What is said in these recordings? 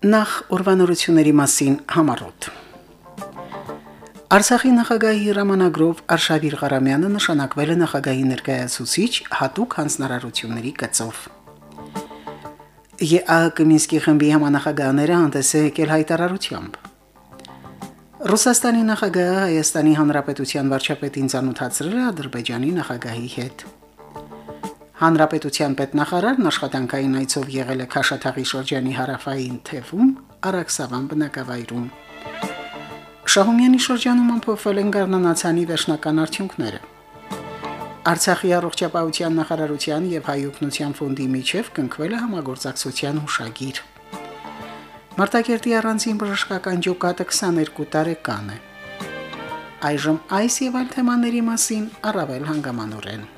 Նախ ուրվանորությունների մասին համառոտ։ Արցախի նախագահի հրամանագրով Արշավիր Ղարամյանը նշանակվել է նախագահի ներկայացուցիչ հատուկ հանձնարարությունների գծով։ ԵԱՀԿ Մինսկի խմբի համանախագահները հանդես է եկել հայտարարությամբ։ Ռուսաստանի նախագահը Հայաստանի Հանրապետության վարչապետին ցանոթացրել է Ադրբեջանի նախագահի հետ։ Հանրապետության պետնախարարն աշխատանքային այցով եղել է Քաշաթաղի շրջանի հարավային թևում Արաքսավան բնակավայրում։ Շահումյանի շրջանում ամփոփվել են Գառնանացանի վերջնական արդյունքները։ Արցախի առողջապահության նախարարության եւ հայօգնության ֆոնդի միջև կնքվել է համագործակցության հուշագիր։ Մարտակերտի առանձին բժշկական ջոկատը 22 տարեկան է։ Այժմ այս եւ այլ թեմաների մասին առավել հանգամանորեն։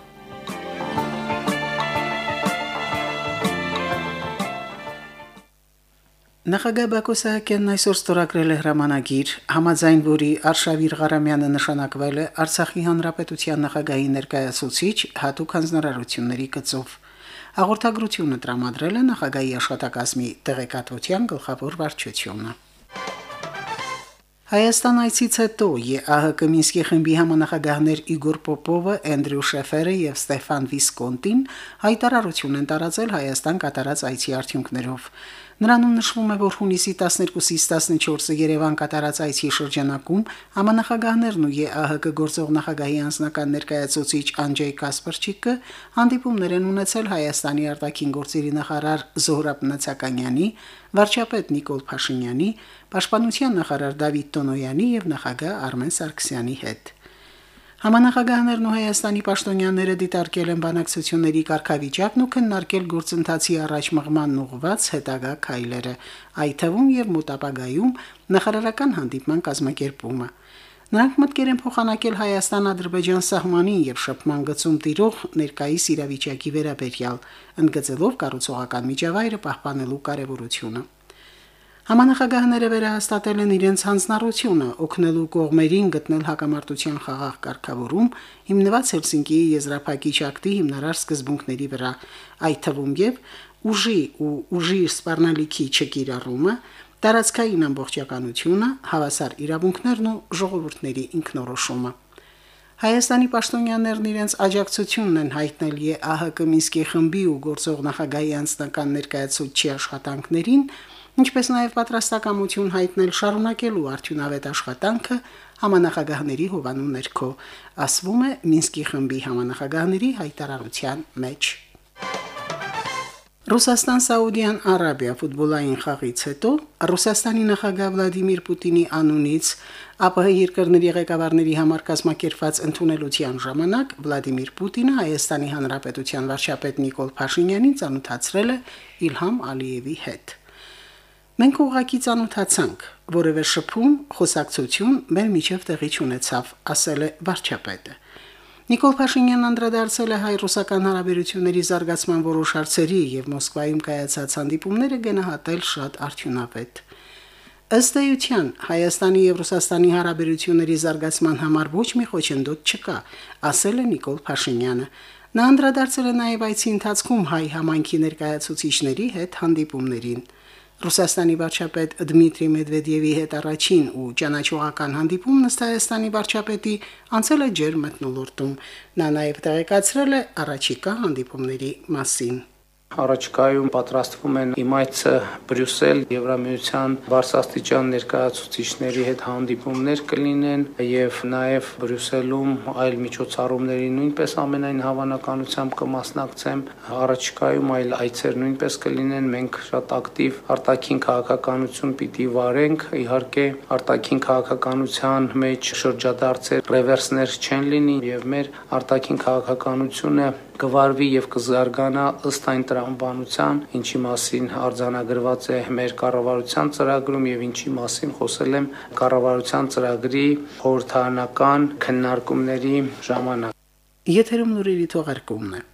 Նախագահ Բակո Սահակյանն այսօր ստորագրել է հրամանագիր, համաձայն որի Արշավիր Ղարամյանը նշանակվել է Արցախի Հանրապետության նախագահի ներկայացուցիչ հատուկ հանձնարարությունների գծով։ Հաղորդագրությունը տրամադրել է նախագահի աշխատակազմի տեղեկատվության գլխավոր վարչությունը։ Հայաստան այցից հետո ԵԱՀԿ Մինսկի խմբի համանախագահներ Իգոր Պոպովը, Էնդրյու Շեֆերը եւ Ստեֆան Վիսկոնտին հայտարարություն են տարածել Հայաստան կատարած այցի արդյունքներով։ Նրանում նշվում է, որ հունիսի 12-ից 14-ը Երևան կատարած այցի շրջանակում համանախագահներն ու ԵԱՀԿ գործող նախագահի անձնական ներկայացուցիչ Անջեյ Կասպարչիկը հանդիպումներ են ունեցել Հայաստանի արտաքին գործերի նախարար Զոհրաբ Նացականյանի, վարչապետ Նիկոլ Փաշինյանի, պաշտպանության նախարար Դավիթ Տոնոյանի եւ նախագահ Արմեն Սարգսյանի հետ։ Համանախագահներն ու Հայաստանի պաշտոնյաները դիտարկել են բանակցությունների կարգավիճակն ու քննարկել գործընթացի առաջ մղման ուղված հետագա քայլերը, այդ թվում եւ մոտապագայում նախարարական հանդիպման կազմակերպումը։ Նրանք մտկեր են փոխանակել Հայաստան-Ադրբեջան սահմանին եւ շփման գծում տիրող ներկայիս իրավիճակի վերաբերյալ, ընդգծելով կառուցողական միջավայրը պահպանելու կարեւորությունը։ Համանախագահները վերահաստատել են իրենց հանձնառությունը օգնելու կողմերին գտնել հակամարտության խաղաղ կարգավորում, հիմնված Հելսինկիի եզրափակիչ ակտի հիմնարար սկզբունքների վրա, այդ թվում եւ ուժի ու ուժի սպառնալիքի չկիրառումը, տարածքային ամբողջականությունը, հավասար իրավունքներն ու ժողովուրդների ինքնորոշումը։ Հայաստանի պաշտոնյաներն իրենց աջակցությունն են հայտնել ԵԱՀԿ Մինսկի խմբի ու գործող նախագահի անձնական ներկայացուցչի աշխատանքներին, ինչպես նաև պատրաստակամություն հայտնել շարունակելու արդյունավետ աշխատանքը համանախագահների հովանու ներքո, ասվում է Մինսկի խմբի համանախագահների հայտարարության մեջ։ Ռուսաստան-Սաուդյան Արաբիա ֆուտբոլային խաղից հետո Ռուսաստանի նախագահ Վլադիմիր Պուտինի անունից ԱՊՀ երկրների ղեկավարների համար կազմակերպված ընդունելության ժամանակ Վլադիմիր Պուտինը Հայաստանի Հանրապետության վարչապետ Նիկոլ Փաշինյանին ծանոթացրել է Իլհամ Ալիևի հետ։ Մենք ուղակի ցանոթացանք, որևէ շփում, խոսակցություն մեր միջև տեղի չունեցավ, ասել է վարչապետը։ Նիկոլ Փաշինյանն անդրադարձել է հայ-ռուսական հարաբերությունների զարգացման որոշ հարցերի եւ Մոսկվայում կայացած հանդիպումները գնահատել շատ արդյունավետ։ Ըստ էության Հայաստանի եւ Ռուսաստանի հարաբերությունների զարգացման համար ոչ մի խոչընդոտ չկա, ասել է Նիկոլ Փաշինյանը։ Նա անդրադարձել է նաև այցի ընթացքում հայ համայնքի ներկայացուցիչների հետ հանդիպումներին։ Ռուսաստանի վարչապետ Դմիտրի Մեդվեդևի հետ առաջին ու ճանաչողական հանդիպումն ըստ Հայաստանի վարչապետի անցել է ջեր մտնոլորտում։ Նա նաև տեղեկացրել է առաջիկա հանդիպումների մասին։ Առաջկայում պատրաստվում են իմայցը Բրյուսել Եվրամիության բարձրաստիճան ներկայացուցիչների հետ հանդիպումներ կլինեն եւ նաեւ Բրյուսելում այլ միջոցառումների նույնպես ամենայն հավանականությամբ կմասնակցեմ առաջկայում այլ այցեր նույնպես կլինեն մենք շատ ակտիվ արտաքին քաղաքականություն պիտի վարենք իհարկե արտաքին քաղաքականության մեջ շրջադարձեր ռևերսներ չեն լինի եւ մեր արտաքին քաղաքականությունը կվարվի եւ կզարգանա ըստ այն տրամաբանության, ինչի մասին արձանագրված է մեր կառավարության ծրագրում եւ ինչի մասին խոսել եմ կառավարության ծրագրի խորհրդարանական քննարկումների ժամանակ։ Եթերում նորերի թողարկումն է։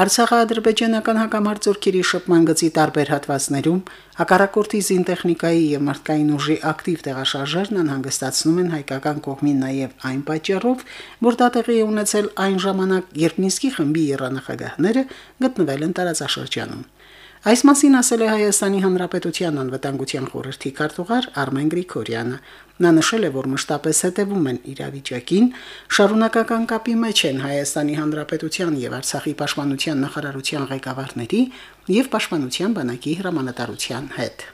Արցախա-ադրբեջանական հակամարտությունների շփման գծի տարբեր հատվածներում հակառակորդի զինտեխնիկայի եւ մարդկային ուժի ակտիվ տեղաշարժերն անհանգստացնում են հայկական կողմին նաեւ այն պատճառով, որ դա տեղի է ունեցել այն ժամանակ, երբ Մինսկի խմբի երանախագահները գտնվել են տարածաշրջանում։ Այս մասին ասել է Հայաստանի Հանրապետության անվտանգության խորհրդի քարտուղար Արմեն Գրիգորյանը։ Նա նշել է, որ մշտապես հետևում են իրավիճակին, շարունակական կապի մեջ են Հայաստանի Հանրապետության եւ Արցախի պաշտպանության նախարարության ղեկավարների եւ պաշտպանության բանակի հրամանատարության հետ։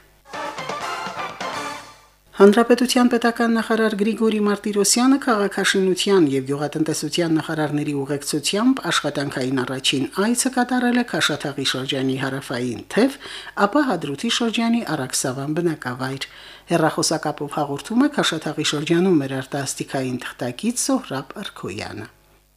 Հանրապետության պետական նախարար Գրիգորի Մարտիրոսյանը քաղաքաշինության եւ գյուղատնտեսության նախարարների ուղեկցությամբ աշխատանքային առաջին այցը կատարել է Քաշաթաղի շրջանի հարավային թև, ապա Հադրութի շրջանի Արաքսավան բնակավայր։ Հերրախոսակապով հաղորդում է Քաշաթաղի շրջանում մեր արտասթիկային թղթակից Սոհրաբ Արքոյանը։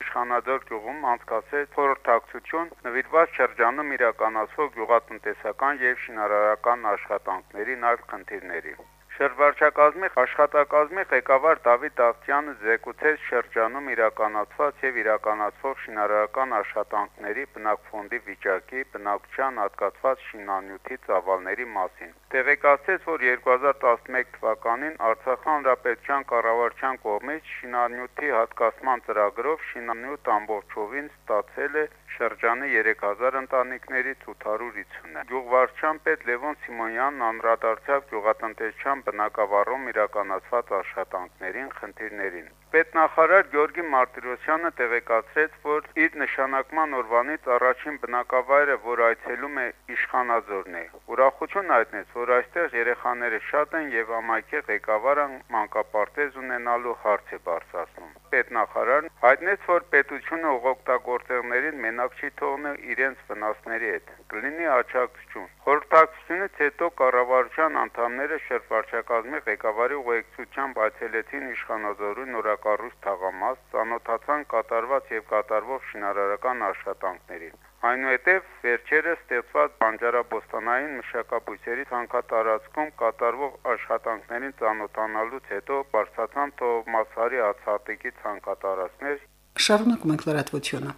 Իշխանադոր գյուղում անցկացեց խորհրդակցություն նվիրված շրջանում իրականացվող գյուղատնտեսական եւ շինարարական աշխատանքների նոր խնդիրների։ Շրջվարչակազմի աշխատակազմի ղեկավար Դավիթ Աղջյանը զեկուցեց շրջանում իրականացված եւ իրականացվող շինարարական աշխատանքների բնակֆոնդի վիճակի, բնակչության հատկացված շինանյութի ծավալների մասին։ Տեղեկացրեց, որ 2011 թվականին Արցախ հանրապետության կառավարության կողմից շինանյութի հատկացման ծրագրով շինանյութ ամբողջովին ստացել է շրջանի 3000 ընտանիքներից 850-ը։ Գյուղվարչության պետ Լևոն Սիմոնյանն անդրադարձավ գյուղատնտեսչական բնակավարում իրականացված աշխատանքներին, խնդիրներին։ Պետնախարար Գյորգի Մարտիրոսյանը տեղեկացրեց, որ իր նշանակման օրվանից առաջին բնակավայրը, որ այցելում է Իշխանաձորն է։ Ուրախություն հայտնեց, որ այստեղ երեխաները շատ են եւ ամայքի ղեկավարը մանկապարտեզ ունենալու հարց է բարձրացնում։ Պետնախարարն հայտնեց, որ պետությունը օգտագործողներին մենակ չի թողնի իրենց վնասների հետ։ Կլինի աչակցություն։ Խորհրդակցությունից հետո կառավարության անդամները շրջվարչակազմի ղեկավարի ուղեկցությամբ այցելեցին Իշխանաձորի նորակառույց թաղամաս, ծանոթացան կատարված եւ կատարվող շինարարական աշխատանքներին։ Այնուհետև վերջերս ստեղծված բանջարաբոստանային մշակաբույսերի ցանկատարածքում կատարվող աշխատանքներին ծանոթանալուց հետո բարձրացան Թովմասարի ացատիկի ցանկատարածներ Շարունակում ենք լրատվությունը։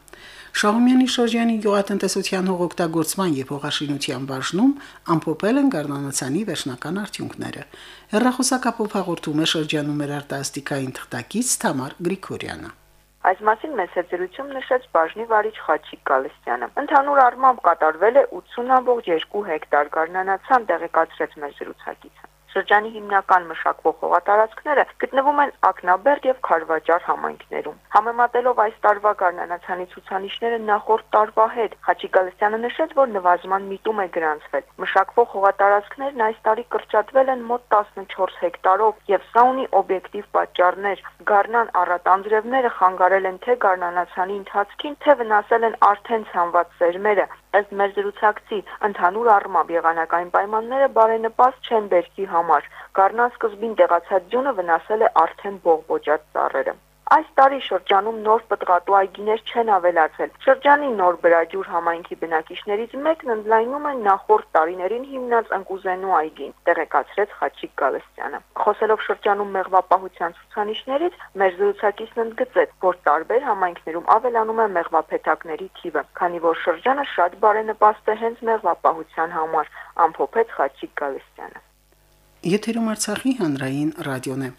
Շահումյանի շրջանի գյուղատնտեսության հողօգտագործման եւ հողաշինության բաժնում ամփոփել են Գառնանացանի վերջնական արդյունքները։ Հերրախոսակապով հաղորդում է շրջանում մեր արտասթիկային թղթակից Թամար Գրիգորյանը։ Այս մասին մեծ հետերություն նշեց բաժնի վարիչ Խաչիկ Գալստյանը։ Ընդհանուր առմամբ կատարվել է 80.2 հեկտար գարնանացան տեղեկացրեց մեր զրուցակիցը։ Շրջանի հիմնական մշակվող հողատարածքները գտնվում են Ակնաբերդ եւ Խարվաճար համայնքներում։ Համեմատելով այս տարվա գարնանացանի ցուցանիշները նախորդ տարվա հետ, Խաչիկալստյանը նշեց, որ նվազման միտում է գրանցվել։ Մշակվող հողատարածքներն այս տարի կրճատվել են մոտ 14 հեկտարով եւ սա ունի օբյեկտիվ պատճառներ։ Գարնան առատանձրևները խանգարել են թե գարնանացանի ընթացքին, թե վնասել են արդեն ցանված սերմերը, Ըստ մեր զրուցակցի, ընդհանուր առմամբ եղանակային պայմանները բարենպաստ չեն բերքի համար։ Գառնան սկզբին տեղացած ձյունը վնասել է արդեն բողբոջած ծառերը։ Այս տարի շրջանում նոր պտղատու այգիներ չեն ավելացել։ Շրջանի նոր Բրաջուր համայնքի բնակիչներից մեկն ընդլայնում է նախորդ տարիներին հիմնած ընկուզենու այգին, տեղեկացրեց Խաչիկ Գալստյանը։ Խոսելով շրջանում մեղվապահության ցուցանիշներից, մեր զրուցակիցն ընդգծեց, որ տարբեր համայնքներում ավելանում է մեղվափեթակների թիվը, քանի որ շրջանը շատ բարենպաստ է հենց մեղվապահության համար, ամփոփեց Խաչիկ Գալստյանը։ Եթերում Արցախի հանրային ռադիոն է։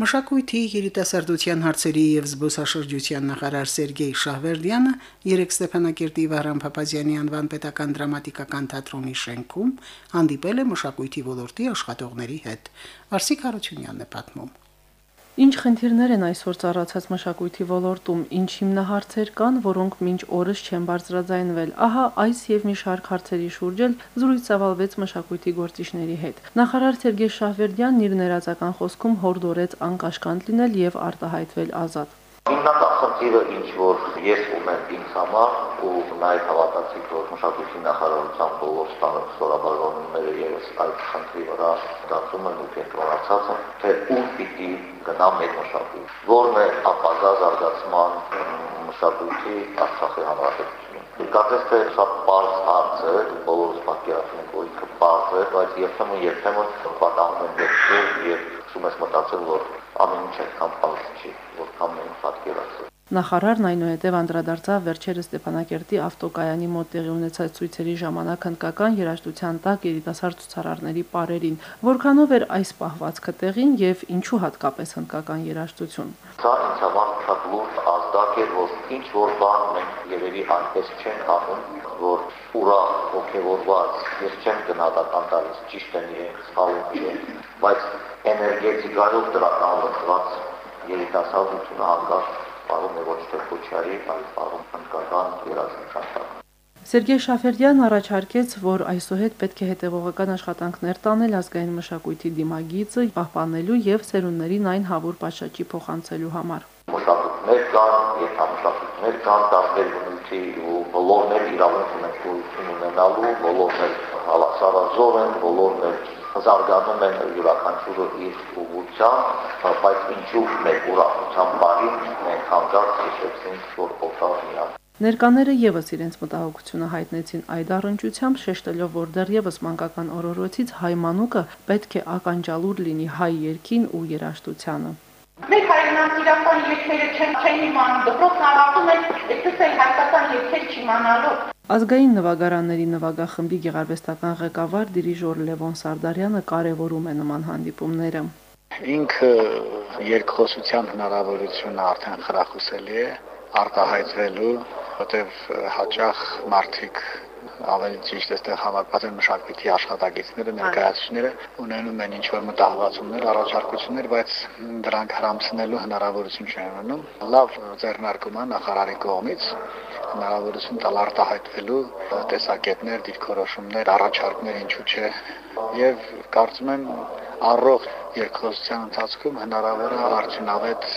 Մշակույթի երիտասարդության հարցերի եւ զբոսաշրջության նախարար Սերգեյ Շահվերդյանը երեք Ստեփանակերտի Վահրամ Փափազյանի անվան պետական դրամատիկական թատրոնի շենքում հանդիպել է մշակույթի ոլորտի աշխատողների հետ։ Արսիկ Հարությունյանն է պատմում։ Ինչ խնդիրներ են այսօր ծառացած մշակույթի ոլորտում, ինչ հիմնահարցեր կան, որոնք մինչ օրս չեն բարձրաձայնվել։ Ահա այս եւ մի շարք հարցերի շուրջ էլ զրույց ծավալվեց մշակույթի գործիչների հետ։ Նախարար Սերգեյ Շահվերդյանն իր ներածական խոսքում հորդորեց անկաշկանդ լինել եւ արտահայտվել ազատ։ Հիմնական խնդիրը ինչ որ ես ունեմ ինձ համար ու նաև հավատացի որ մշակույթի նախարարության բոլոր ստորաբաժանումները եւս այդ խնդրի վրա դասում են ու կենտրոնացած են թե ուր պիտի գնա մեր մշակույթ որն է ապագա զարգացման մշակույթի Արցախի հանրապետությունում Կարծես թե սա բարձ հարց է, բոլորս պատկերացնում ենք, որ ինքը բարձ է, բայց երբեմն երբեմն պատահում են դեպքեր, երբ շում ես մտածել, որ ամեն ինչ այդքան բարձ չի, որքան մենք պատկերացրել։ Նախարարն այնուհետև անդրադարձավ վերջերս Ստեփանակերտի ավտոկայանի մոտ տեղի ունեցած ցույցերի ժամանակ հնդկական երաժշտության տակ երիտասարդ ցուցարարների պարերին, որքանով էր այս պահվածքը տեղին եւ ինչու հատկապես հնդկական երաժշտություն։ Սա ինձ համար շատ լուրջ ազդակ էր, որ ինչ որ բան մենք երևի այնպես չենք անում, որ ուրախ ողջորված, ես չեմ գնահատական տալիս ճիշտ են իրենք սխալում չեն, բայց էներգետիկայով դրականացված երիտասարդությունը հանկարծ պարում է ոչ թե քոչարի, այլ պարում հնդկական երաժշտության Սերգեյ Շաֆերդյանն առաջարկեց, որ այսուհետ պետք է հետևողական աշխատանքներ տանել ազգային մշակույթի դիմագիծը պահպանելու եւ սերունդներին այն հավուր պատշաճի փոխանցելու համար։ Մշակույթներ կան, ենթամշակույթներ կան, տարբեր բնույթի ու բոլորներ իրավունք ունեն գոյություն ունենալու, բոլորներ հավասարազոր են, բոլորներ զարգանում են յուրաքանչյուրը իր ուղղությամբ, բայց ինչու մեր ուրախության բանին մենք հանկարծ հիշեցինք, որ օտար միակ Ներկաները եւս իրենց մտահոգությունը հայտնեցին այդ առընչությամբ, շեշտելով, որ դեռևս մանկական օրորոցից հայ մանուկը պետք է ականջալուր լինի հայ երկին ու երաժշտությանը։ Հայրենաց իրական երկերը չեն չեն իմանում, դպրոցն ավարտում է, այդպես էլ հայկական երկեր չիմանալու։ Ազգային նվագարանների նվագախմբի գեղարվեստական ղեկավար դիրիժոր Լևոն Սարդարյանը կարևորում է նման հանդիպումները։ Ինքը երկխոսության հնարավորությունը արդեն խրախուսելի է արտահայտվելու որտեվ հաճախ մարդիկ ավելի ճիշտ այստեղ համապատասխան մշակույթի աշխատակիցները ներկայացուցիչները ունենում են ինչ որ մտահղացումներ, առաջարկություններ, բայց դրանք հрамցնելու հնարավորություն չեն ունենում։ Լավ ձեռնարկում է նախարարի կողմից հնարավորություն տալ արտահայտվելու տեսակետներ, դիրքորոշումներ, առաջարկներ, ինչու՞ չէ։ Եվ կարծում եմ առողջ երկխոսության ընթացքում հնարավոր է արդյունավետ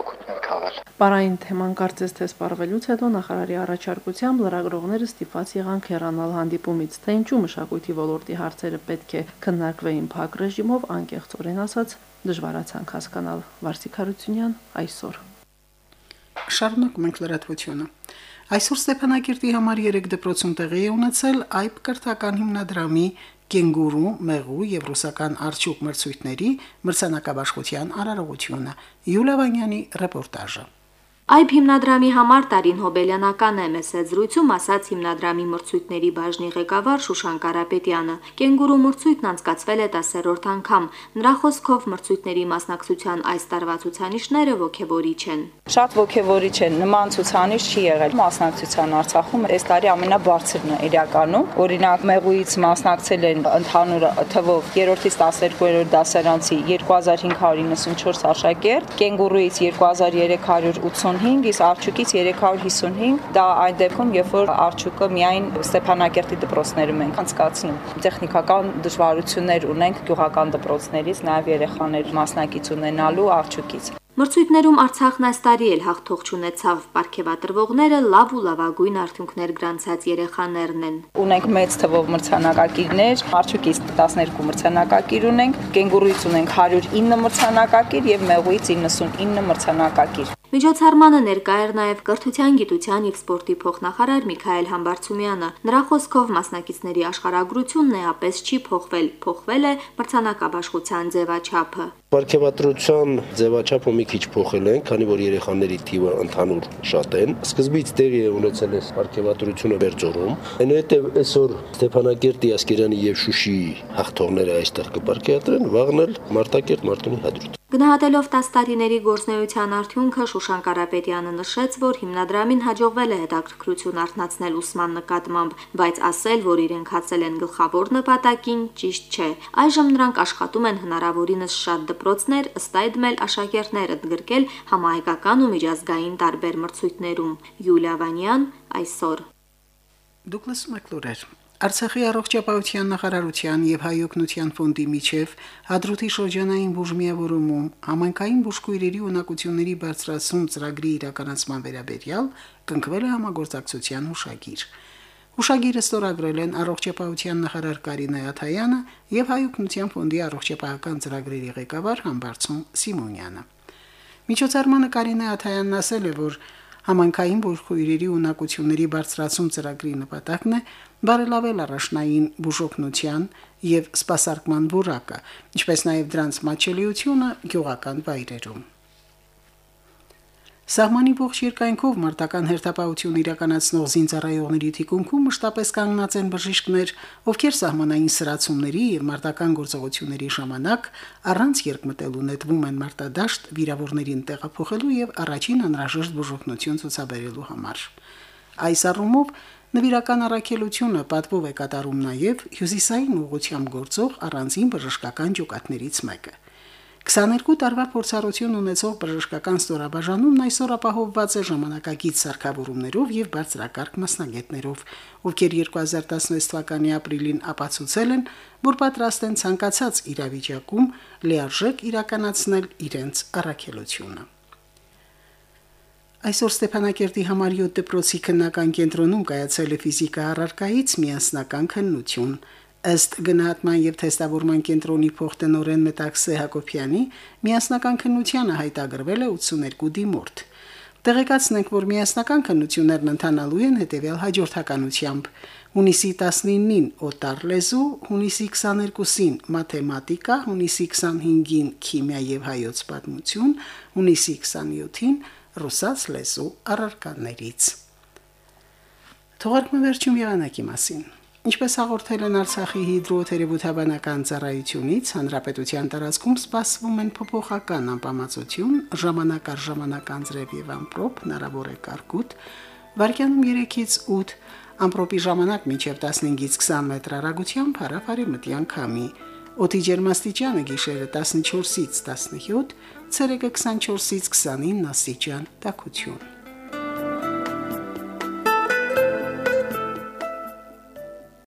օգուտներ քաղել։ Պարային թեման կարծես թե սպառվելուց հետո նախարարի առաջարկությամբ լրագրողները ստիպված եղան քերանալ հանդիպումից, թե ինչու մշակույթի ոլորտի հարցերը պետք է քննարկվեին փակ ռեժիմով, անկեղծորեն ասած, դժվարացանք հասկանալ։ Վարսիկ Հարությունյան այսօր։ Շարունակում ենք լրատվությունը։ Այսօր Ստեփանակերտի համար 3 դպրոցում տեղի է ունեցել այբ կրթական հիմնադրամի կենգուրու, մեղու եւ ռուսական արջուկ մրցույթների մրցանակաբաշխության արարողությունը։ Յուլիա Վանյանի ռեպորտաժը։ Այբ հիմնադրամի համար Տարին Հոբելյանական է մեծ զրույցում ասաց հիմնադրամի մրցույթների բաժնի ղեկավար Շուշան Կարապետյանը։ Կենգուրու մրցույթն անցկացվել է 10-րդ անգամ։ Նրա խոսքով մրցույթների մասնակցության այս տարվա ցուցանիշները ողջևորիչ են։ Շատ ողջևորիչ են, նման ցուցանիշ չի եղել մասնակցության Արցախում, այս տարի ամենաբարձրն է իրականում։ Օրինակ մեղուից մասնակցել են ընդհանուր թվով 3-ից 12-րդ դասարանցի 2594 աշակերտ, կենգուրուից 2380 355, իսկ Արչուկից 355, դա այն դեպքում, երբ որ Արչուկը միայն Ստեփանակերտի դպրոցներում ենք անցկացնում։ Տեխնիկական դժվարություններ ունենք գյուղական դպրոցներից, նաև երեխաներ մասնակից ունենալու Արչուկից։ Մրցույթներում Արցախն այս տարի էլ հաղթող չունեցավ։ Պարգևատրվողները լավ ու լավագույն արդյունքներ գրանցած երեխաներն են։ Ունենք մեծ թվով մրցանակակիրներ, Արչուկից 12 մրցանակակիր ունենք, Կենգուրուից ունենք 109 մրցանակակիր եւ Մեղուից 99 մրցանակակիր։ Միջոցառմանը ներկա էր նաև կրթության, գիտության եւ սպորտի փոխնախարար Միքայել Համբարձումյանը։ Նրա խոսքով մասնակիցների աշխարհագրությունն էապես չի փոխվել, փոխվել է մրցանակաբաշխության ձևաչափը։ Պարգևատրության ձևաչափը մի քիչ փոխել են, քանի որ երեխաների թիվը ընդհանուր շատ են։ Սկզբից տեղի է ունեցել այս պարգևատրությունը Բերձորում։ Այնուհետև այսօր Ստեփանակերտի, Ասկերանի եւ Շուշիի հաղթողները այստեղ կպարգևատրեն, վաղն էլ Մարտակերտ, Մարտունի հադրութ։ Գնահատելով 10 տարիների գործնեության արդյունքը Շուշան Կարապետյանը նշեց, որ հիմնադրամին հաջողվել է հետաքրքրություն արտնացնել ուսման նկատմամբ, բայց ասել, որ իրենք հացել են գլխավոր նպատակին, ճիշտ չէ։ Այժմ նրանք աշխատում են հնարավորինս շատ դպրոցներ, ըստ այդմ էլ աշակերտներ ընդգրկել համահայկական ու միջազգային տարբեր մրցույթներում։ Յուլիա Վանյան այսօր Դուք լսում եք լուրեր։ Արցախի առողջապահության նախարարության եւ հայօգնության ֆոնդի միջև հադրութի շրջանային բուժմիավորումում համանքային բուժքույրերի ունակությունների բարձրացում ծրագրի իրականացման վերաբերյալ կնքվել է համագործակցության հուշագիր։ Հուշագիրը ստորագրել են առողջապահության նախարար Կարինե Աթայանը եւ հայօգնության ֆոնդի առողջապահական ծրագրերի ղեկավար Համբարձում Սիմոնյանը։ Միջոցառմանը Կարինե Աթայանն ասել է, որ Համանքային բուժքույրերի ունակությունների բարձրացում ծրագրի նպատակն է բարելավել առաջնային բուժօգնության եւ սպասարկման որակը, ինչպես նաեւ դրանց մատչելիությունը գյուղական վայրերում։ Սահմանի ողջ երկայնքով մարտական հերթապահություն իրականացնող զինծառայողների թիկունքում մշտապես կանգնած են բժիշկներ, ովքեր սահմանային սրացումների եւ մարտական գործողությունների ժամանակ առանց երկմտելու նետվում են մարտադաշտ վիրավորներին տեղափոխելու եւ առաջին անհրաժեշտ բուժօգնություն ցուցաբերելու համար։ Այս առումով նվիրական առաքելությունը պատվով է կատարում նաև հյուսիսային ուղությամբ գործող առանձին բժշկական ջոկատներից մեկը։ 22 տարվա փորձառություն ունեցող բժշկական ստորաբաժանումն այսօր ապահովված է ժամանակակից սարքավորումներով եւ բարձրակարգ մասնագետներով, ովքեր 2016 թվականի ապրիլին ապացուցել են, որ պատրաստ են ցանկացած իրավիճակում լիարժեք իրականացնել իրենց առաքելությունը։ Այսօր Ստեփանակերտի համար 7 դպրոցի քննական կենտրոնում կայացել է ֆիզիկա առարկայից միասնական քննություն։ Ըստ գնահատման եւ թեստավորման կենտրոնի փոխտնօրեն Մետաքսե Հակոբյանի, միասնական քննությանը հայտագրվել է 82 դիմորդ։ Տեղեկացնենք, որ միասնական քննություններն ընթանալու են հետևյալ հաջորդականությամբ. հունիսի 19-ին օտար լեզու, հունիսի 22-ին մաթեմատիկա, հունիսի 25-ին քիմիա եւ հայոց պատմություն, հունիսի 27-ին ռուսաց լեզու առարկաներից։ Թողարկումը վերջում եղանակի մասին։ Ինչպես հաղորդել են Արցախի հիդրոթերապևտաբանական ծառայությունից, հանրապետության տարածքում սպասվում են փոփոխական անբավարարություն, ժամանակ առ ժամանակ անձրև եւ ամպրոպ, հնարավոր է կարկուտ, վարկյանում 3-ից 8, ամպրոպի ժամանակ մինչև 15-ից 20 մետր հեռագությամբ հարավարի մտյան քամի։ Օդի ջերմաստիճանը գիշերը 14-ից 17, ցերեկը 24-ից 29 աստիճան, տաքություն։